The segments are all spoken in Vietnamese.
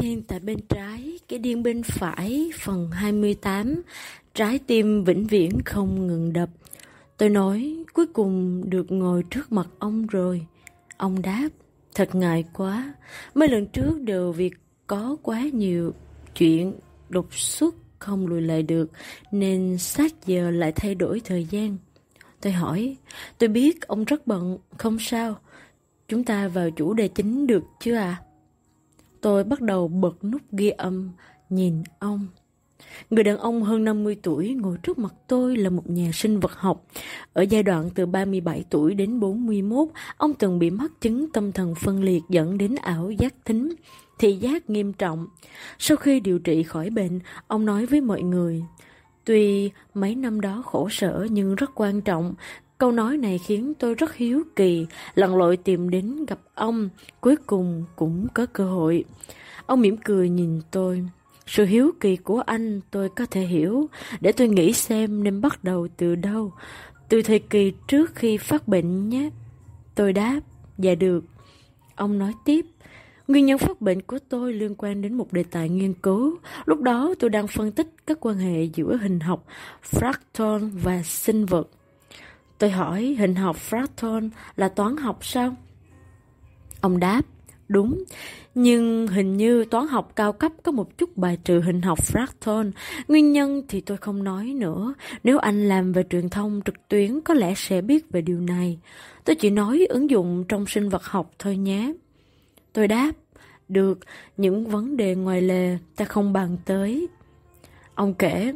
thiên tại bên trái, cái điên bên phải, phần 28, trái tim vĩnh viễn không ngừng đập. Tôi nói, cuối cùng được ngồi trước mặt ông rồi. Ông đáp, thật ngại quá, mấy lần trước đều việc có quá nhiều chuyện đột xuất không lùi lại được, nên sát giờ lại thay đổi thời gian. Tôi hỏi, tôi biết ông rất bận, không sao. Chúng ta vào chủ đề chính được chứ à? Tôi bắt đầu bật nút ghi âm, nhìn ông. Người đàn ông hơn 50 tuổi ngồi trước mặt tôi là một nhà sinh vật học. Ở giai đoạn từ 37 tuổi đến 41, ông từng bị mắc chứng tâm thần phân liệt dẫn đến ảo giác thính, thị giác nghiêm trọng. Sau khi điều trị khỏi bệnh, ông nói với mọi người, Tuy mấy năm đó khổ sở nhưng rất quan trọng, câu nói này khiến tôi rất hiếu kỳ, lặn lội tìm đến gặp ông, cuối cùng cũng có cơ hội. Ông mỉm cười nhìn tôi. Sự hiếu kỳ của anh tôi có thể hiểu, để tôi nghĩ xem nên bắt đầu từ đâu. Từ thời kỳ trước khi phát bệnh nhé. Tôi đáp, dạ được. Ông nói tiếp, Nguyên nhân phát bệnh của tôi liên quan đến một đề tài nghiên cứu. Lúc đó tôi đang phân tích các quan hệ giữa hình học fractal và sinh vật. Tôi hỏi hình học fractal là toán học sao? Ông đáp, đúng, nhưng hình như toán học cao cấp có một chút bài trừ hình học fractal. Nguyên nhân thì tôi không nói nữa. Nếu anh làm về truyền thông trực tuyến có lẽ sẽ biết về điều này. Tôi chỉ nói ứng dụng trong sinh vật học thôi nhé. Tôi đáp, được, những vấn đề ngoài lề ta không bàn tới. Ông kể,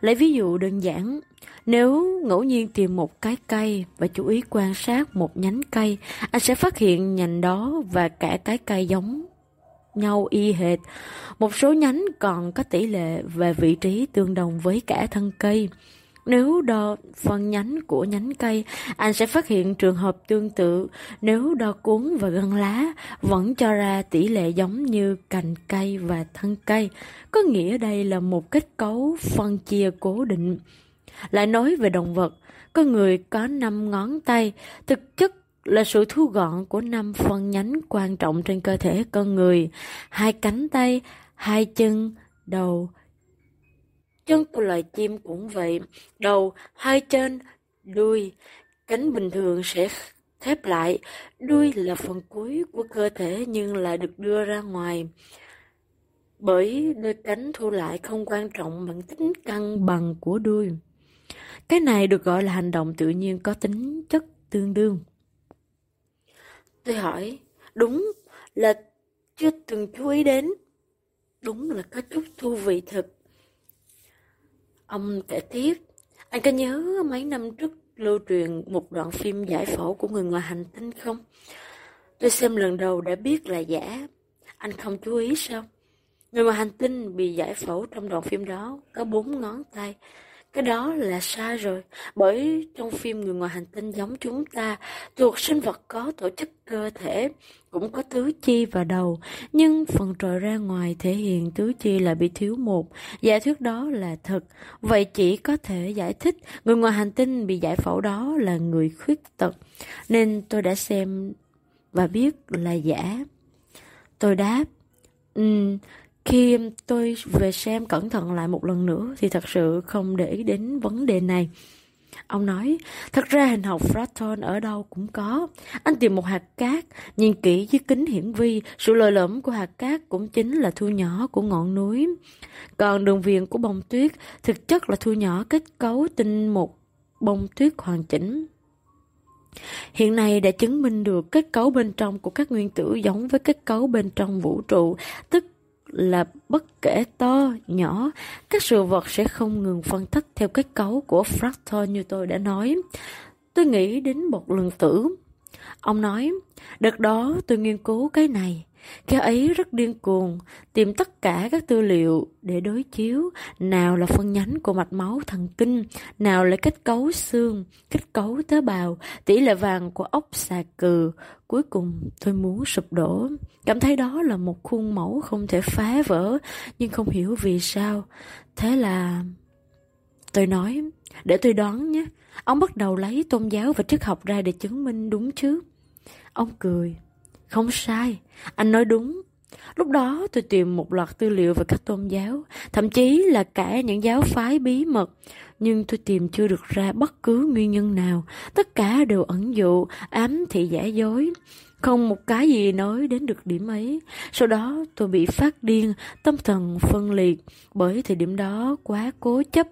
lấy ví dụ đơn giản, nếu ngẫu nhiên tìm một cái cây và chú ý quan sát một nhánh cây, anh sẽ phát hiện nhành đó và cả cái cây giống nhau y hệt. Một số nhánh còn có tỷ lệ và vị trí tương đồng với cả thân cây. Nếu đo phần nhánh của nhánh cây, anh sẽ phát hiện trường hợp tương tự. Nếu đo cuốn và gân lá, vẫn cho ra tỷ lệ giống như cành cây và thân cây. Có nghĩa đây là một kết cấu phân chia cố định. Lại nói về động vật, con người có 5 ngón tay, thực chất là sự thu gọn của năm phân nhánh quan trọng trên cơ thể con người. Hai cánh tay, hai chân, đầu, Chân của loài chim cũng vậy, đầu, hai chân, đuôi. Cánh bình thường sẽ khép lại, đuôi là phần cuối của cơ thể nhưng lại được đưa ra ngoài. Bởi đôi cánh thu lại không quan trọng bằng tính cân bằng của đuôi. Cái này được gọi là hành động tự nhiên có tính chất tương đương. Tôi hỏi, đúng là chưa từng chú ý đến. Đúng là có chút thú vị thật. Ông kể tiếp, anh có nhớ mấy năm trước lưu truyền một đoạn phim giải phẫu của người ngoài hành tinh không? Tôi xem lần đầu đã biết là giả. Anh không chú ý sao? Người ngoài hành tinh bị giải phẫu trong đoạn phim đó có bốn ngón tay. Cái đó là sai rồi, bởi trong phim người ngoài hành tinh giống chúng ta, thuộc sinh vật có tổ chức cơ thể, cũng có tứ chi và đầu, nhưng phần trời ra ngoài thể hiện tứ chi lại bị thiếu một. Giả thuyết đó là thật, vậy chỉ có thể giải thích người ngoài hành tinh bị giải phẫu đó là người khuyết tật, nên tôi đã xem và biết là giả. Tôi đáp, um, khi tôi về xem cẩn thận lại một lần nữa thì thật sự không để ý đến vấn đề này. Ông nói, thật ra hình học Fraton ở đâu cũng có. Anh tìm một hạt cát, nhìn kỹ dưới kính hiển vi, sự lồi lõm của hạt cát cũng chính là thu nhỏ của ngọn núi. Còn đường viền của bông tuyết thực chất là thu nhỏ kết cấu tinh một bông tuyết hoàn chỉnh. Hiện nay đã chứng minh được kết cấu bên trong của các nguyên tử giống với kết cấu bên trong vũ trụ, tức là bất kể to, nhỏ, các sự vật sẽ không ngừng phân tích theo kết cấu của fractal như tôi đã nói. Tôi nghĩ đến một lần tử. Ông nói, đợt đó tôi nghiên cứu cái này, Kẻ ấy rất điên cuồng, tìm tất cả các tư liệu để đối chiếu, nào là phân nhánh của mạch máu thần kinh, nào là kết cấu xương, kết cấu tế bào, tỷ lệ vàng của ốc xà cừ. Cuối cùng tôi muốn sụp đổ, cảm thấy đó là một khuôn mẫu không thể phá vỡ, nhưng không hiểu vì sao. Thế là... Tôi nói, để tôi đoán nhé, ông bắt đầu lấy tôn giáo và triết học ra để chứng minh đúng chứ. Ông cười. Không sai, anh nói đúng. Lúc đó tôi tìm một loạt tư liệu về các tôn giáo, thậm chí là cả những giáo phái bí mật, nhưng tôi tìm chưa được ra bất cứ nguyên nhân nào. Tất cả đều ẩn dụ, ám thị giả dối. Không một cái gì nói đến được điểm ấy. Sau đó tôi bị phát điên, tâm thần phân liệt. Bởi thời điểm đó quá cố chấp.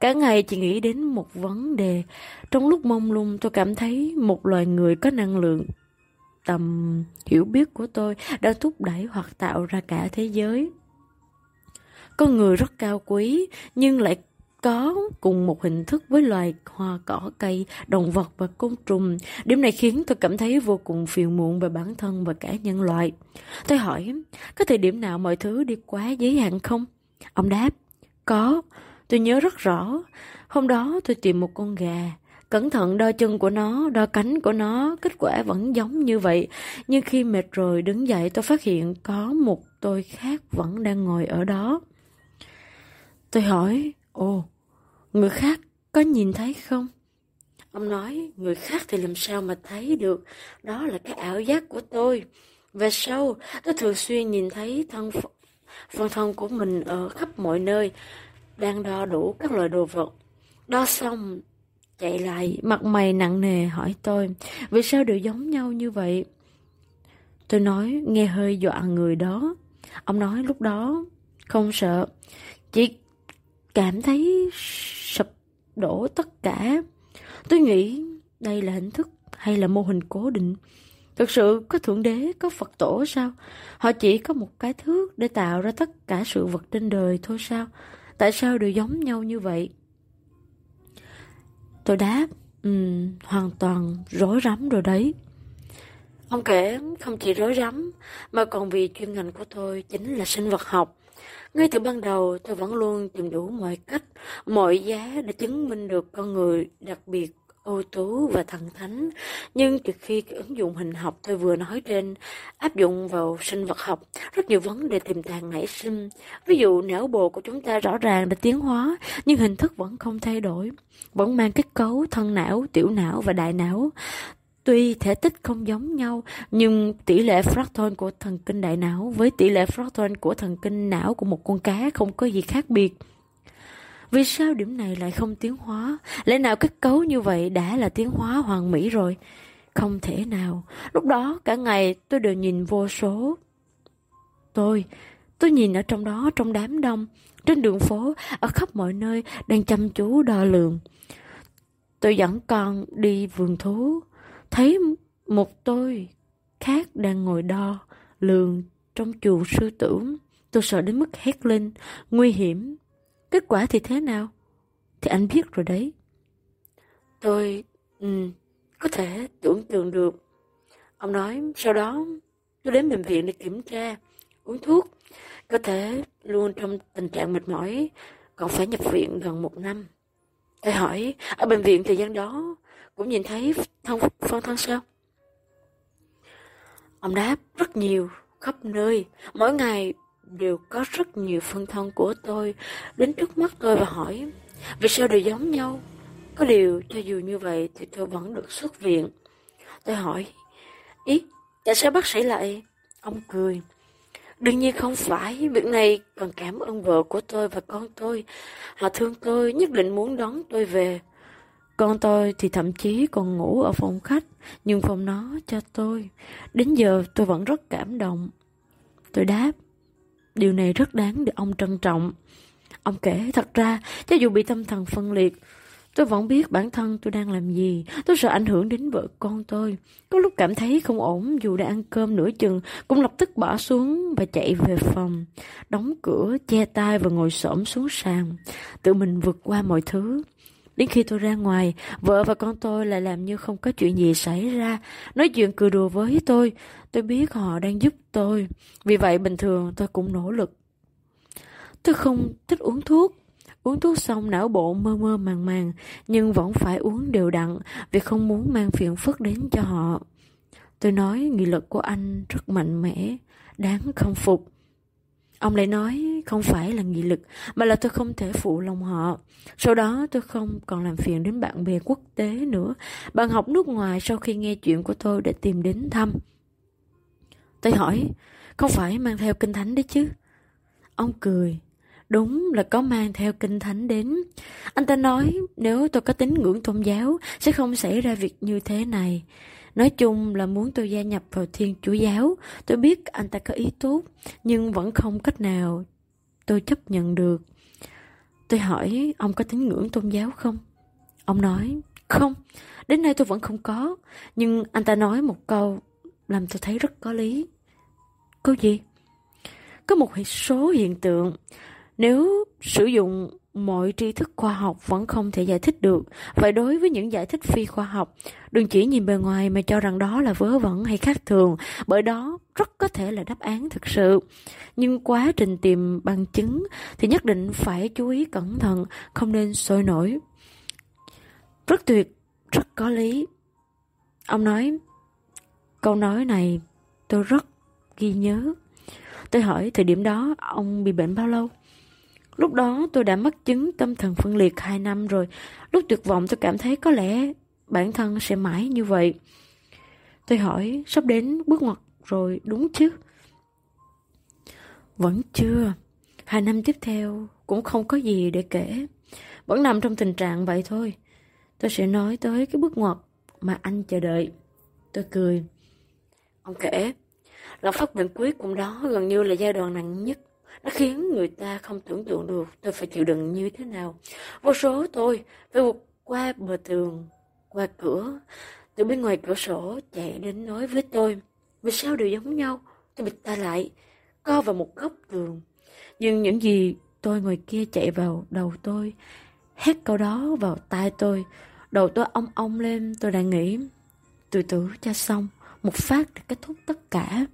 Cả ngày chỉ nghĩ đến một vấn đề. Trong lúc mông lung tôi cảm thấy một loài người có năng lượng tầm hiểu biết của tôi đã thúc đẩy hoặc tạo ra cả thế giới. Con người rất cao quý nhưng lại có cùng một hình thức với loài hoa cỏ cây, động vật và côn trùng. Điểm này khiến tôi cảm thấy vô cùng phiền muộn về bản thân và cả nhân loại. Tôi hỏi, có thời điểm nào mọi thứ đi quá giới hạn không? Ông đáp, có. Tôi nhớ rất rõ. Hôm đó tôi tìm một con gà. Cẩn thận đo chân của nó, đo cánh của nó, kết quả vẫn giống như vậy. Nhưng khi mệt rồi đứng dậy tôi phát hiện có một tôi khác vẫn đang ngồi ở đó. Tôi hỏi, ồ, Người khác có nhìn thấy không? Ông nói, người khác thì làm sao mà thấy được, đó là cái ảo giác của tôi. Về sau, tôi thường xuyên nhìn thấy thân phần thân của mình ở khắp mọi nơi, đang đo đủ các loại đồ vật. Đo xong, chạy lại, mặt mày nặng nề hỏi tôi, vì sao đều giống nhau như vậy? Tôi nói, nghe hơi dọa người đó. Ông nói lúc đó, không sợ, chỉ cảm thấy sụp đổ tất cả. Tôi nghĩ đây là hình thức hay là mô hình cố định. Thực sự có Thượng Đế, có Phật tổ sao? Họ chỉ có một cái thước để tạo ra tất cả sự vật trên đời thôi sao? Tại sao đều giống nhau như vậy? Tôi đáp, um, hoàn toàn rối rắm rồi đấy. Ông kể không chỉ rối rắm, mà còn vì chuyên ngành của tôi chính là sinh vật học. Ngay từ ban đầu, tôi vẫn luôn tìm đủ mọi cách, mọi giá để chứng minh được con người đặc biệt ưu tú và thần thánh. Nhưng từ khi cái ứng dụng hình học tôi vừa nói trên áp dụng vào sinh vật học, rất nhiều vấn đề tiềm tàng nảy sinh. Ví dụ não bộ của chúng ta rõ ràng đã tiến hóa, nhưng hình thức vẫn không thay đổi, vẫn mang kết cấu thân não, tiểu não và đại não. Tuy thể tích không giống nhau, nhưng tỷ lệ fractal của thần kinh đại não với tỷ lệ fractal của thần kinh não của một con cá không có gì khác biệt. Vì sao điểm này lại không tiến hóa? Lẽ nào kết cấu như vậy đã là tiến hóa hoàn mỹ rồi? Không thể nào. Lúc đó cả ngày tôi đều nhìn vô số. Tôi, tôi nhìn ở trong đó trong đám đông, trên đường phố, ở khắp mọi nơi đang chăm chú đo lường. Tôi dẫn con đi vườn thú, thấy một tôi khác đang ngồi đo lường trong chuồng sư tử tôi sợ đến mức hét lên nguy hiểm kết quả thì thế nào? Thì anh biết rồi đấy. Tôi ừ, có thể tưởng tượng được. Ông nói sau đó tôi đến bệnh viện để kiểm tra uống thuốc. Có thể luôn trong tình trạng mệt mỏi còn phải nhập viện gần một năm. Tôi hỏi ở bệnh viện thời gian đó cũng nhìn thấy thân phân thân sao? Ông đáp rất nhiều, khắp nơi, mỗi ngày đều có rất nhiều phân thân của tôi đến trước mắt tôi và hỏi vì sao đều giống nhau? Có điều cho dù như vậy thì tôi vẫn được xuất viện. Tôi hỏi, ý, tại sao bác sĩ lại? Ông cười. Đương nhiên không phải, việc này còn cảm ơn vợ của tôi và con tôi. Họ thương tôi, nhất định muốn đón tôi về. Con tôi thì thậm chí còn ngủ ở phòng khách, nhưng phòng nó cho tôi. Đến giờ tôi vẫn rất cảm động. Tôi đáp, điều này rất đáng để ông trân trọng. Ông kể, thật ra, cho dù bị tâm thần phân liệt, tôi vẫn biết bản thân tôi đang làm gì. Tôi sợ ảnh hưởng đến vợ con tôi. Có lúc cảm thấy không ổn, dù đã ăn cơm nửa chừng, cũng lập tức bỏ xuống và chạy về phòng. Đóng cửa, che tay và ngồi xổm xuống sàn. Tự mình vượt qua mọi thứ. Đến khi tôi ra ngoài, vợ và con tôi lại làm như không có chuyện gì xảy ra, nói chuyện cười đùa với tôi. Tôi biết họ đang giúp tôi, vì vậy bình thường tôi cũng nỗ lực. Tôi không thích uống thuốc. Uống thuốc xong não bộ mơ mơ màng màng, nhưng vẫn phải uống đều đặn vì không muốn mang phiền phức đến cho họ. Tôi nói nghị lực của anh rất mạnh mẽ, đáng khâm phục. Ông lại nói không phải là nghị lực mà là tôi không thể phụ lòng họ. Sau đó tôi không còn làm phiền đến bạn bè quốc tế nữa. Bạn học nước ngoài sau khi nghe chuyện của tôi đã tìm đến thăm. Tôi hỏi, Không phải mang theo kinh thánh đấy chứ. Ông cười. Đúng là có mang theo kinh thánh đến. Anh ta nói nếu tôi có tín ngưỡng tôn giáo sẽ không xảy ra việc như thế này. Nói chung là muốn tôi gia nhập vào thiên chúa giáo. Tôi biết anh ta có ý tốt, nhưng vẫn không cách nào tôi chấp nhận được. Tôi hỏi ông có tín ngưỡng tôn giáo không? Ông nói, không, đến nay tôi vẫn không có. Nhưng anh ta nói một câu làm tôi thấy rất có lý. Câu gì? Có một số hiện tượng, nếu sử dụng mọi tri thức khoa học vẫn không thể giải thích được. Vậy đối với những giải thích phi khoa học, đừng chỉ nhìn bề ngoài mà cho rằng đó là vớ vẩn hay khác thường, bởi đó rất có thể là đáp án thực sự. Nhưng quá trình tìm bằng chứng thì nhất định phải chú ý cẩn thận, không nên sôi nổi. Rất tuyệt, rất có lý. Ông nói, câu nói này tôi rất ghi nhớ. Tôi hỏi thời điểm đó ông bị bệnh bao lâu? Lúc đó tôi đã mắc chứng tâm thần phân liệt 2 năm rồi. Lúc tuyệt vọng tôi cảm thấy có lẽ bản thân sẽ mãi như vậy. Tôi hỏi sắp đến bước ngoặt rồi đúng chứ? Vẫn chưa. Hai năm tiếp theo cũng không có gì để kể. Vẫn nằm trong tình trạng vậy thôi. Tôi sẽ nói tới cái bước ngoặt mà anh chờ đợi. Tôi cười. Ông kể, lần phát bệnh cuối cùng đó gần như là giai đoạn nặng nhất nó khiến người ta không tưởng tượng được tôi phải chịu đựng như thế nào. Vô số tôi phải vượt qua bờ tường, qua cửa, từ bên ngoài cửa sổ chạy đến nói với tôi. Vì sao đều giống nhau? Tôi bịt ta lại, co vào một góc tường. Nhưng những gì tôi ngoài kia chạy vào đầu tôi, hét câu đó vào tai tôi. Đầu tôi ong ong lên, tôi đã nghĩ, từ từ cho xong, một phát để kết thúc tất cả.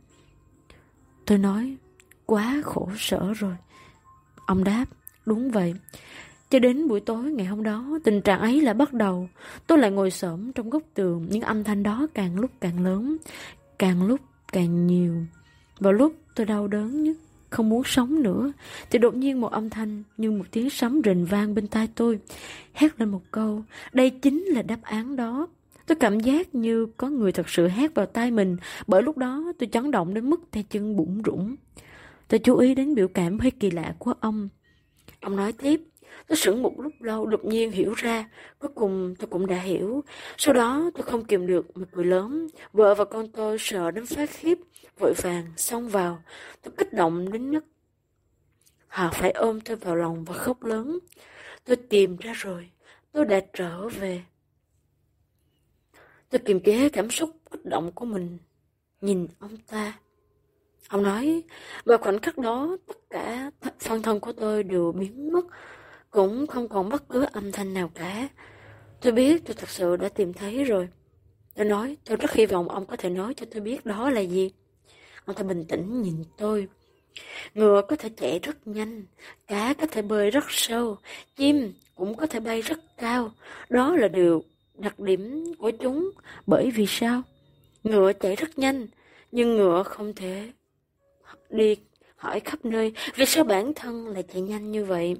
Tôi nói, quá khổ sở rồi. Ông đáp, đúng vậy. Cho đến buổi tối ngày hôm đó, tình trạng ấy lại bắt đầu. Tôi lại ngồi xổm trong góc tường, những âm thanh đó càng lúc càng lớn, càng lúc càng nhiều. Vào lúc tôi đau đớn nhất, không muốn sống nữa, thì đột nhiên một âm thanh như một tiếng sấm rền vang bên tai tôi. Hét lên một câu, đây chính là đáp án đó. Tôi cảm giác như có người thật sự hét vào tai mình, bởi lúc đó tôi chấn động đến mức tay chân bụng rủng. Tôi chú ý đến biểu cảm hơi kỳ lạ của ông. Ông nói tiếp, tôi sững một lúc lâu đột nhiên hiểu ra, cuối cùng tôi cũng đã hiểu. Sau đó tôi không kìm được mà cười lớn, vợ và con tôi sợ đến phát khiếp, vội vàng xông vào. Tôi kích động đến nức. Họ phải ôm tôi vào lòng và khóc lớn. Tôi tìm ra rồi, tôi đã trở về. Tôi kiềm chế cảm xúc kích động của mình, nhìn ông ta. Ông nói, vào khoảnh khắc đó, tất cả phân thân của tôi đều biến mất, cũng không còn bất cứ âm thanh nào cả. Tôi biết tôi thật sự đã tìm thấy rồi. Tôi nói, tôi rất hy vọng ông có thể nói cho tôi biết đó là gì. Ông ta bình tĩnh nhìn tôi. Ngựa có thể chạy rất nhanh, cá có thể bơi rất sâu, chim cũng có thể bay rất cao. Đó là điều đặc điểm của chúng. Bởi vì sao? Ngựa chạy rất nhanh, nhưng ngựa không thể đi hỏi khắp nơi vì sao bản thân lại chạy nhanh như vậy.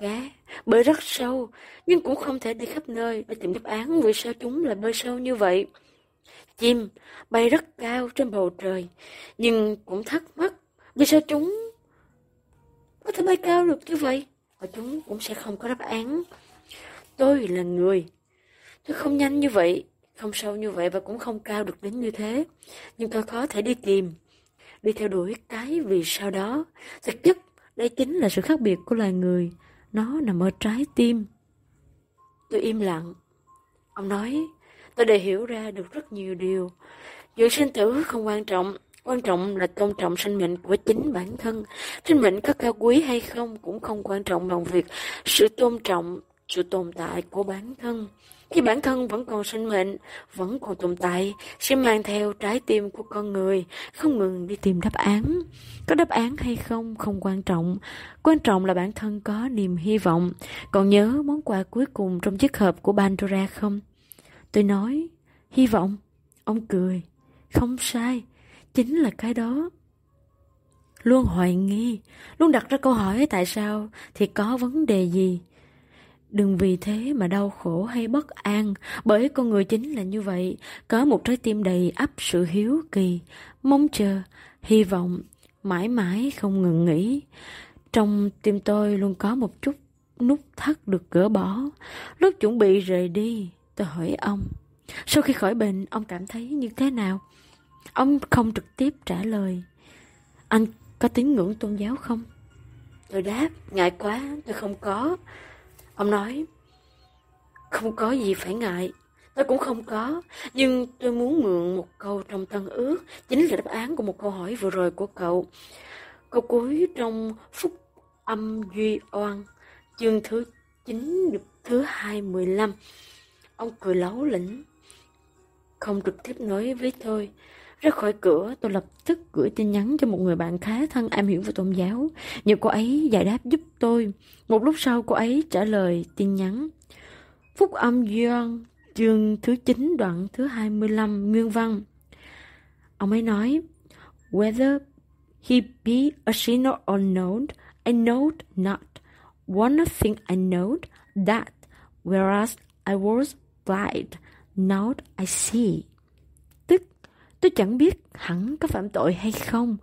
Dạ, Cá bơi rất sâu, nhưng cũng không thể đi khắp nơi để tìm đáp án vì sao chúng lại bơi sâu như vậy. Chim bay rất cao trên bầu trời, nhưng cũng thắc mắc vì sao chúng có thể bay cao được như vậy, và chúng cũng sẽ không có đáp án. Tôi là người, tôi không nhanh như vậy, không sâu như vậy và cũng không cao được đến như thế, nhưng tôi có thể đi tìm đi theo đuổi cái vì sao đó. Thực chất, đây chính là sự khác biệt của loài người. Nó nằm ở trái tim. Tôi im lặng. Ông nói, tôi đã hiểu ra được rất nhiều điều. Chuyện sinh tử không quan trọng. Quan trọng là tôn trọng sinh mệnh của chính bản thân. Sinh mệnh có cao quý hay không cũng không quan trọng bằng việc sự tôn trọng sự tồn tại của bản thân. Khi bản thân vẫn còn sinh mệnh, vẫn còn tồn tại, sẽ mang theo trái tim của con người, không ngừng đi tìm đáp án. Có đáp án hay không không quan trọng, quan trọng là bản thân có niềm hy vọng. Còn nhớ món quà cuối cùng trong chiếc hộp của Pandora không? Tôi nói, hy vọng. Ông cười, không sai, chính là cái đó. Luôn hoài nghi, luôn đặt ra câu hỏi tại sao thì có vấn đề gì. Đừng vì thế mà đau khổ hay bất an, bởi con người chính là như vậy, có một trái tim đầy ắp sự hiếu kỳ, mong chờ, hy vọng mãi mãi không ngừng nghỉ. Trong tim tôi luôn có một chút nút thắt được gỡ bỏ. Lúc chuẩn bị rời đi, tôi hỏi ông. Sau khi khỏi bệnh, ông cảm thấy như thế nào? Ông không trực tiếp trả lời. Anh có tín ngưỡng tôn giáo không? Tôi đáp, ngại quá, tôi không có. Ông nói, không có gì phải ngại. Tôi cũng không có, nhưng tôi muốn mượn một câu trong tân ước, chính là đáp án của một câu hỏi vừa rồi của cậu. Câu cuối trong Phúc âm Duy Oan, chương thứ 9, thứ 215. Ông cười lấu lĩnh, không trực tiếp nói với tôi. Ra khỏi cửa, tôi lập tức gửi tin nhắn cho một người bạn khá thân am hiểu về tôn giáo. Nhờ cô ấy giải đáp giúp tôi. Một lúc sau cô ấy trả lời tin nhắn. Phúc âm Duyên, chương thứ 9 đoạn thứ 25 nguyên văn. Ông ấy nói, Whether he be a sinner or not, I know not. One thing I know that whereas I was blind, now I see. Tôi chẳng biết hẳn có phạm tội hay không.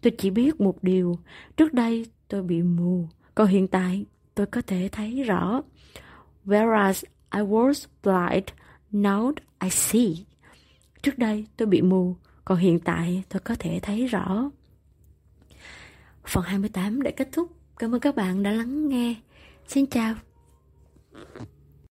Tôi chỉ biết một điều, trước đây tôi bị mù, còn hiện tại tôi có thể thấy rõ. Whereas I was blind, now I see. Trước đây tôi bị mù, còn hiện tại tôi có thể thấy rõ. Phần 28 đã kết thúc. Cảm ơn các bạn đã lắng nghe. Xin chào.